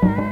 down.